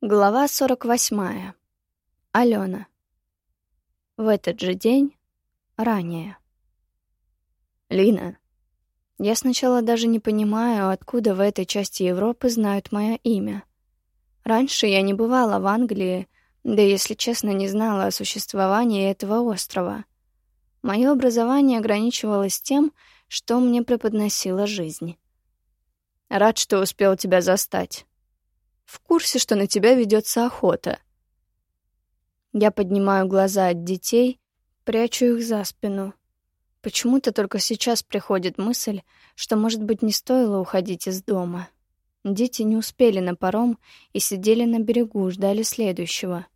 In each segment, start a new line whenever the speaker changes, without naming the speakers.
Глава 48. Алена. В этот же день, ранее. Лина. Я сначала даже не понимаю, откуда в этой части Европы знают мое имя. Раньше я не бывала в Англии, да, если честно, не знала о существовании этого острова. Мое образование ограничивалось тем, что мне преподносила жизнь. Рад, что успел тебя застать в курсе, что на тебя ведется охота. Я поднимаю глаза от детей, прячу их за спину. Почему-то только сейчас приходит мысль, что, может быть, не стоило уходить из дома. Дети не успели на паром и сидели на берегу, ждали следующего.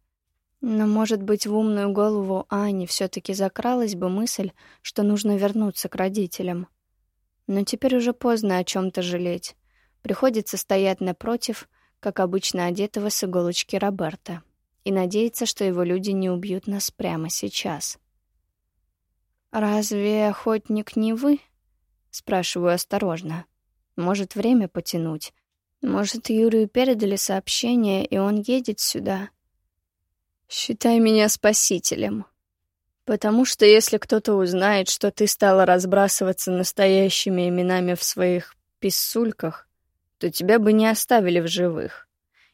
Но, может быть, в умную голову Ани все таки закралась бы мысль, что нужно вернуться к родителям. Но теперь уже поздно о чем то жалеть. Приходится стоять напротив — как обычно одетого с иголочки Роберта, и надеяться, что его люди не убьют нас прямо сейчас. «Разве охотник не вы?» — спрашиваю осторожно. «Может, время потянуть? Может, Юрию передали сообщение, и он едет сюда?» «Считай меня спасителем», Потому что если кто-то узнает, что ты стала разбрасываться настоящими именами в своих писульках, то тебя бы не оставили в живых.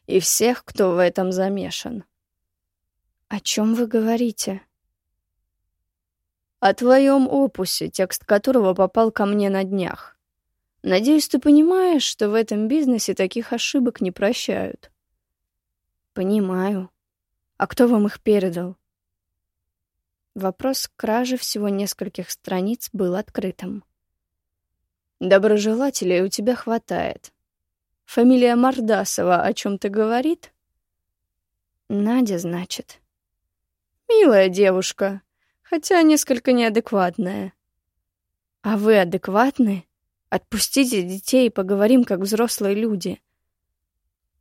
И всех, кто в этом замешан. О чем вы говорите? О твоем опусе, текст которого попал ко мне на днях. Надеюсь, ты понимаешь, что в этом бизнесе таких ошибок не прощают. Понимаю. А кто вам их передал? Вопрос кражи всего нескольких страниц был открытым. Доброжелателей у тебя хватает. Фамилия Мордасова о чем-то говорит? Надя, значит. Милая девушка, хотя несколько неадекватная. А вы адекватны? Отпустите детей и поговорим, как взрослые люди.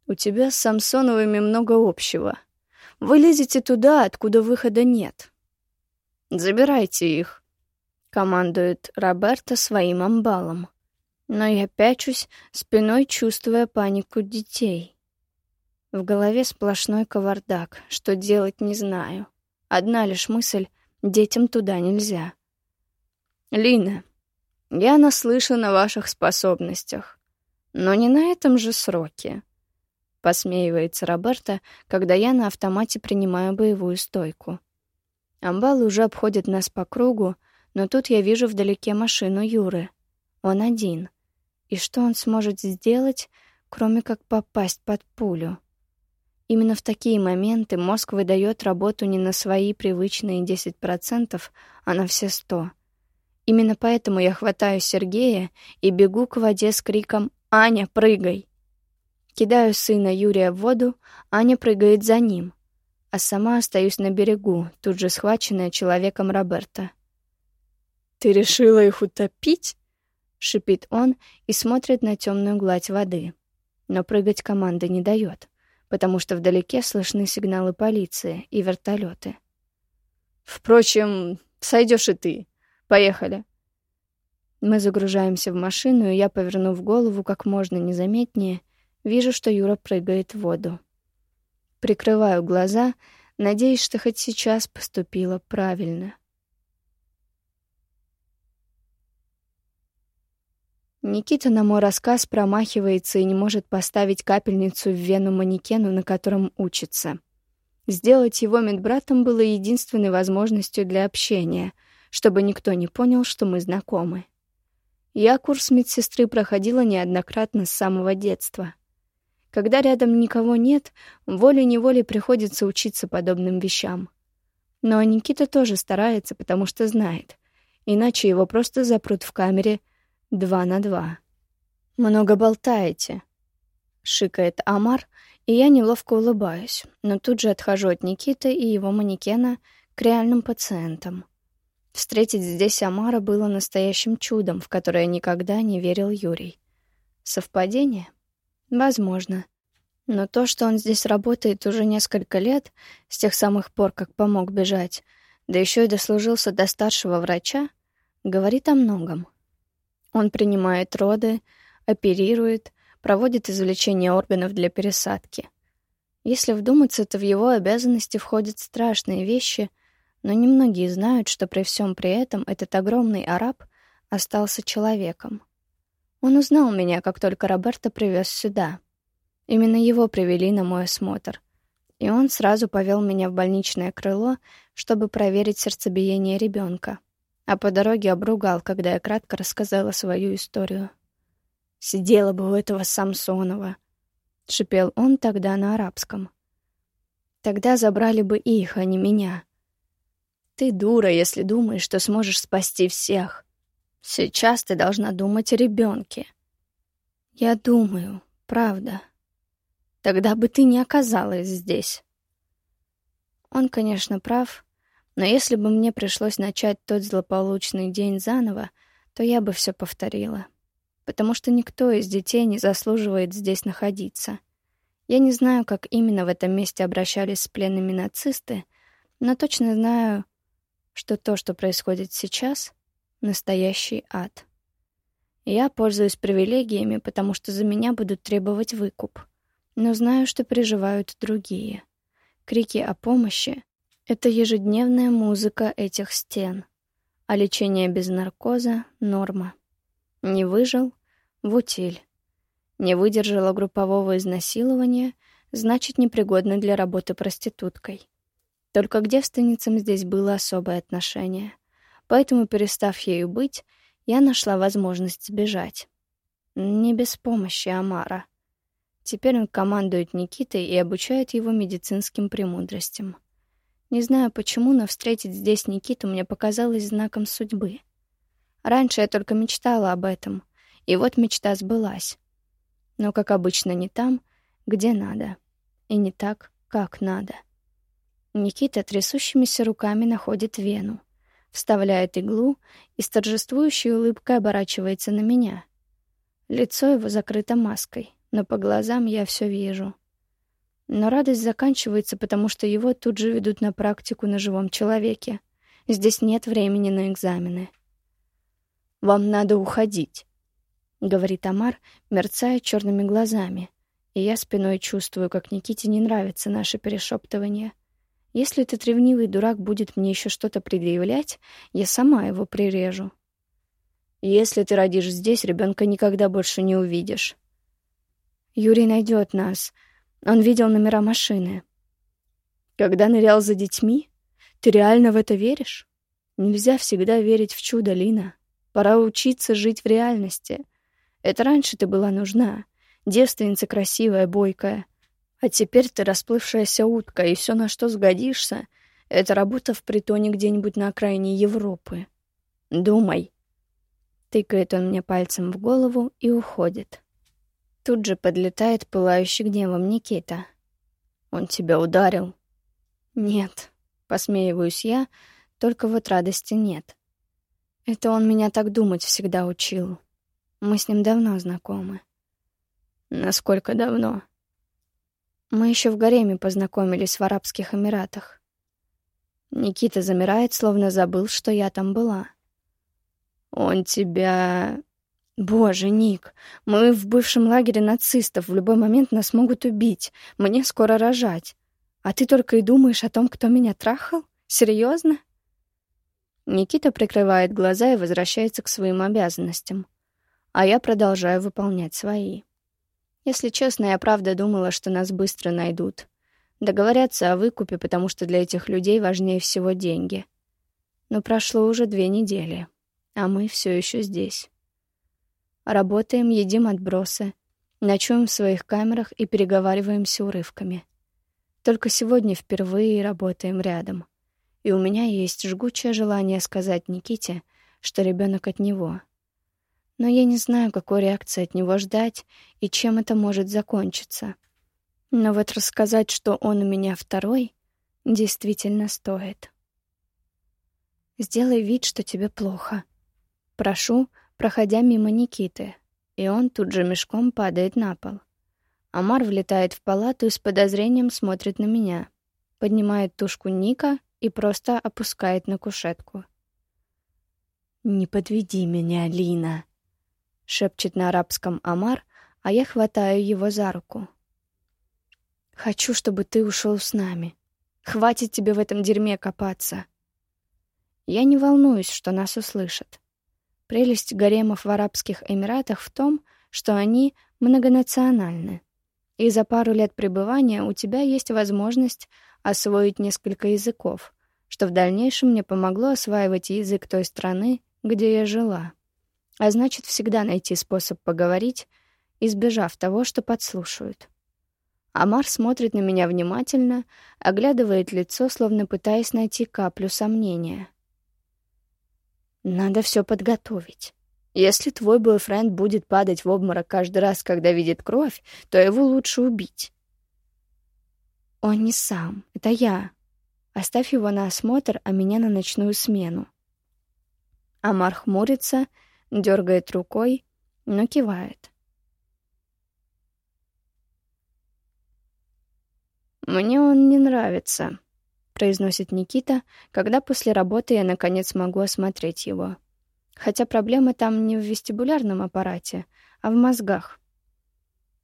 У тебя с Самсоновыми много общего. Вы лезете туда, откуда выхода нет. Забирайте их, командует Роберто своим амбалом но я пячусь, спиной чувствуя панику детей. В голове сплошной кавардак, что делать не знаю. Одна лишь мысль — детям туда нельзя. «Лина, я наслышан о ваших способностях, но не на этом же сроке», — посмеивается Роберта, когда я на автомате принимаю боевую стойку. Амбалы уже обходят нас по кругу, но тут я вижу вдалеке машину Юры. Он один — и что он сможет сделать, кроме как попасть под пулю? Именно в такие моменты мозг выдает работу не на свои привычные 10%, а на все 100%. Именно поэтому я хватаю Сергея и бегу к воде с криком «Аня, прыгай!». Кидаю сына Юрия в воду, Аня прыгает за ним, а сама остаюсь на берегу, тут же схваченная человеком Роберта. «Ты решила их утопить?» — шипит он и смотрит на темную гладь воды. Но прыгать команды не дает, потому что вдалеке слышны сигналы полиции и вертолеты. «Впрочем, сойдешь и ты. Поехали». Мы загружаемся в машину, и я, повернув голову как можно незаметнее, вижу, что Юра прыгает в воду. Прикрываю глаза, надеясь, что хоть сейчас поступила правильно. Никита на мой рассказ промахивается и не может поставить капельницу в вену манекену, на котором учится. Сделать его медбратом было единственной возможностью для общения, чтобы никто не понял, что мы знакомы. Я курс медсестры проходила неоднократно с самого детства. Когда рядом никого нет, волей-неволей приходится учиться подобным вещам. Но Никита тоже старается, потому что знает. Иначе его просто запрут в камере — два на два. «Много болтаете», — шикает Амар, и я неловко улыбаюсь, но тут же отхожу от Никиты и его манекена к реальным пациентам. Встретить здесь Амара было настоящим чудом, в которое никогда не верил Юрий. Совпадение? Возможно. Но то, что он здесь работает уже несколько лет, с тех самых пор, как помог бежать, да еще и дослужился до старшего врача, говорит о многом. Он принимает роды, оперирует, проводит извлечение органов для пересадки. Если вдуматься, то в его обязанности входят страшные вещи, но немногие знают, что при всем при этом этот огромный араб остался человеком. Он узнал меня, как только Роберто привез сюда. Именно его привели на мой осмотр. И он сразу повел меня в больничное крыло, чтобы проверить сердцебиение ребенка. А по дороге обругал, когда я кратко рассказала свою историю. «Сидела бы у этого Самсонова», — шипел он тогда на арабском. «Тогда забрали бы их, а не меня. Ты дура, если думаешь, что сможешь спасти всех. Сейчас ты должна думать о ребенке. Я думаю, правда. Тогда бы ты не оказалась здесь. Он, конечно, прав, но если бы мне пришлось начать тот злополучный день заново, то я бы все повторила. Потому что никто из детей не заслуживает здесь находиться. Я не знаю, как именно в этом месте обращались с пленными нацисты, но точно знаю, что то, что происходит сейчас — Настоящий ад. Я пользуюсь привилегиями, потому что за меня будут требовать выкуп. Но знаю, что переживают другие. Крики о помощи — это ежедневная музыка этих стен. А лечение без наркоза — норма. Не выжил — в утиль. Не выдержала группового изнасилования — значит, непригодна для работы проституткой. Только к девственницам здесь было особое отношение — Поэтому, перестав ею быть, я нашла возможность сбежать. Не без помощи Амара. Теперь он командует Никитой и обучает его медицинским премудростям. Не знаю почему, но встретить здесь Никиту мне показалось знаком судьбы. Раньше я только мечтала об этом, и вот мечта сбылась. Но, как обычно, не там, где надо, и не так, как надо. Никита трясущимися руками находит вену вставляет иглу и с торжествующей улыбкой оборачивается на меня. Лицо его закрыто маской, но по глазам я все вижу. Но радость заканчивается, потому что его тут же ведут на практику на живом человеке. Здесь нет времени на экзамены. «Вам надо уходить», — говорит Амар, мерцая черными глазами. И я спиной чувствую, как Никите не нравится наше перешептывание. Если этот ревнивый дурак будет мне еще что-то предъявлять, я сама его прирежу. Если ты родишь здесь, ребенка никогда больше не увидишь. Юрий найдет нас. Он видел номера машины. Когда нырял за детьми? Ты реально в это веришь? Нельзя всегда верить в чудо, Лина. Пора учиться жить в реальности. Это раньше ты была нужна. Девственница красивая, бойкая. А теперь ты расплывшаяся утка, и все, на что сгодишься, — это работа в притоне где-нибудь на окраине Европы. Думай. Тыкает он мне пальцем в голову и уходит. Тут же подлетает пылающий гневом Никита. Он тебя ударил? Нет, посмеиваюсь я, только вот радости нет. Это он меня так думать всегда учил. Мы с ним давно знакомы. Насколько давно? Мы еще в гареме познакомились в Арабских Эмиратах. Никита замирает, словно забыл, что я там была. Он тебя... Боже, Ник, мы в бывшем лагере нацистов, в любой момент нас могут убить. Мне скоро рожать. А ты только и думаешь о том, кто меня трахал? Серьезно? Никита прикрывает глаза и возвращается к своим обязанностям. А я продолжаю выполнять свои. Если честно, я правда думала, что нас быстро найдут. Договорятся о выкупе, потому что для этих людей важнее всего деньги. Но прошло уже две недели, а мы все еще здесь. Работаем, едим отбросы, ночуем в своих камерах и переговариваемся урывками. Только сегодня впервые работаем рядом. И у меня есть жгучее желание сказать Никите, что ребенок от него — но я не знаю, какой реакции от него ждать и чем это может закончиться. Но вот рассказать, что он у меня второй, действительно стоит. Сделай вид, что тебе плохо. Прошу, проходя мимо Никиты, и он тут же мешком падает на пол. Амар влетает в палату и с подозрением смотрит на меня, поднимает тушку Ника и просто опускает на кушетку. «Не подведи меня, Лина», шепчет на арабском Амар, а я хватаю его за руку. Хочу, чтобы ты ушел с нами. Хватит тебе в этом дерьме копаться. Я не волнуюсь, что нас услышат. Прелесть гаремов в Арабских Эмиратах в том, что они многонациональны. И за пару лет пребывания у тебя есть возможность освоить несколько языков, что в дальнейшем мне помогло осваивать язык той страны, где я жила. А значит, всегда найти способ поговорить, избежав того, что подслушают. Амар смотрит на меня внимательно, оглядывает лицо, словно пытаясь найти каплю сомнения. Надо все подготовить. Если твой бойфренд будет падать в обморок каждый раз, когда видит кровь, то его лучше убить. Он не сам, это я. Оставь его на осмотр, а меня на ночную смену. Амар хмурится, дергает рукой, но кивает. «Мне он не нравится», — произносит Никита, когда после работы я наконец могу осмотреть его. Хотя проблема там не в вестибулярном аппарате, а в мозгах.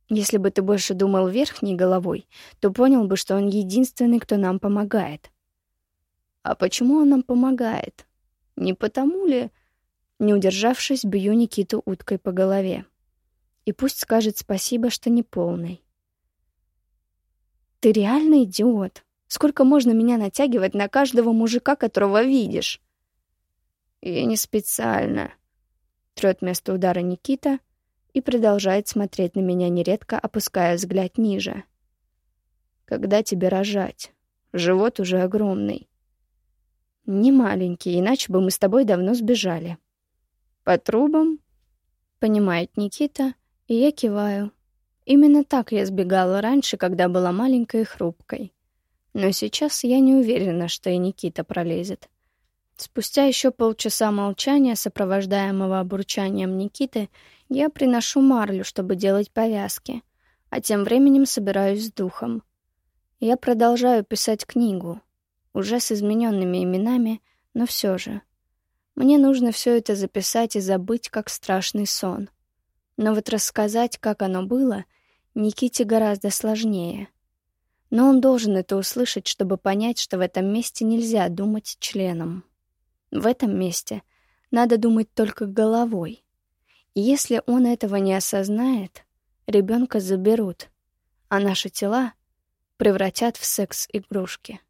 Если бы ты больше думал верхней головой, то понял бы, что он единственный, кто нам помогает. А почему он нам помогает? Не потому ли... Не удержавшись, бью Никиту уткой по голове. И пусть скажет спасибо, что не полный. Ты реально идиот. Сколько можно меня натягивать на каждого мужика, которого видишь? Я не специально. Трет место удара Никита и продолжает смотреть на меня нередко, опуская взгляд ниже. Когда тебе рожать? Живот уже огромный. Не маленький, иначе бы мы с тобой давно сбежали. По трубам? Понимает Никита, и я киваю. Именно так я сбегала раньше, когда была маленькой и хрупкой. Но сейчас я не уверена, что и Никита пролезет. Спустя еще полчаса молчания, сопровождаемого бурчанием Никиты, я приношу марлю, чтобы делать повязки, а тем временем собираюсь с духом. Я продолжаю писать книгу, уже с измененными именами, но все же. Мне нужно все это записать и забыть, как страшный сон. Но вот рассказать, как оно было, Никите гораздо сложнее. Но он должен это услышать, чтобы понять, что в этом месте нельзя думать членом. В этом месте надо думать только головой. И если он этого не осознает, ребенка заберут, а наши тела превратят в секс-игрушки.